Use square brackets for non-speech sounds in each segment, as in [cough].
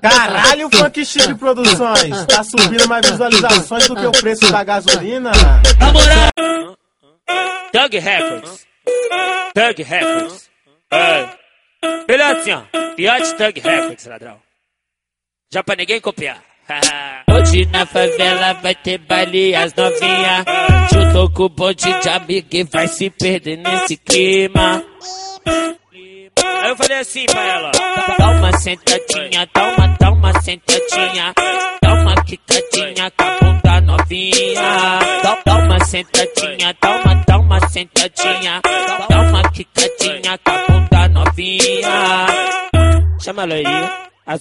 Caralho, Funk Chique Produções, tá subindo mais visualizações do que o preço da gasolina. Na moral! Thug Records. Thug Records. É. Melhor assim, ó. Fiote Thug Records, ladrão. Já pra ninguém copiar. [laughs] Hoje na favela vai ter baile as novinha. Juntou com o bonde de amigo e vai se perder nesse clima. Eu falei assim pra ela: Toma sentadinha, toma, toma sentadinha. Toma quicadinha com a bunda novinha. Toma sentadinha, toma, toma sentadinha. Toma quicadinha com a bunda novinha. Chama a loirinha, as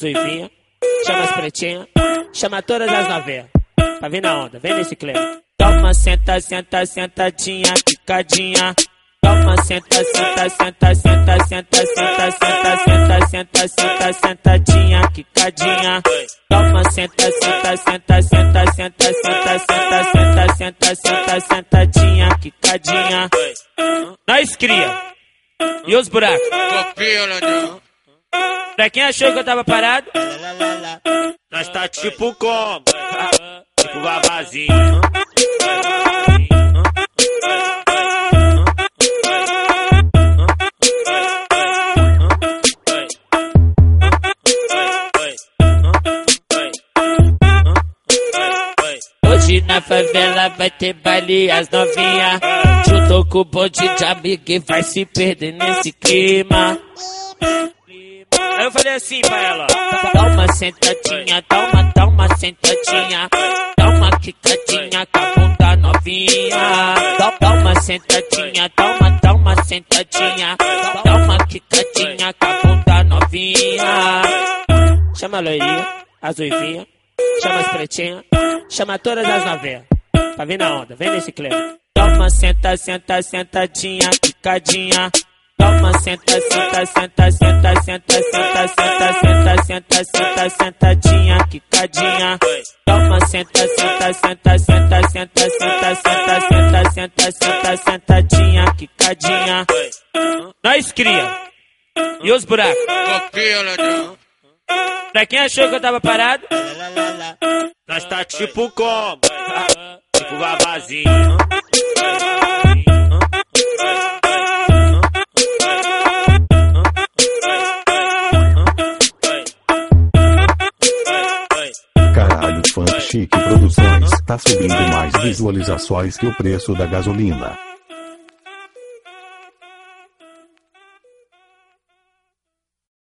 chama as pretinhas, chama todas as novinhas. Tá vindo a onda, vem nesse clima. Toma, senta, senta, sentadinha, picadinha. Toma, senta, senta, senta, senta, senta, senta, senta, senta, senta, senta, sentadinha, quicadinha. Toma, senta, senta, senta, senta, senta, senta, senta, senta, senta, senta, sentadinha, quicadinha. Nós cria. E os buracos? Copia, ladrão. Pra quem achou que eu tava parado? Nós tá tipo como? Tipo vavazinho. Favela vai ter baile as novinha. Juntou com o bonde de amigo e vai se perder nesse clima. Aí eu falei assim pra ela: Dá uma sentadinha, dá uma, dá uma sentadinha. Dá uma quicadinha com a bunda novinha. Dá, dá uma sentadinha, dá uma, dá uma sentadinha. Dá uma quicadinha com a bunda novinha. Chama a loirinha, as uivinhas. Chama as pretinhas. Chama todas as novelas. Pra vir na onda, vem nesse clima. Toma, senta, senta, sentadinha, quicadinha. Toma, senta, senta, senta, senta, senta, senta, senta, senta, senta, senta, sentadinha, quicadinha. Toma, senta, senta, senta, senta, senta, senta, senta, senta, senta, senta, sentadinha, quicadinha. Nós cria. E os buracos? Copia, ladrão. Pra quem achou que eu tava parado? Nós tá tipo como? Tipo vavazinho. Caralho, Funk Chique Produções tá subindo mais visualizações que o preço da gasolina.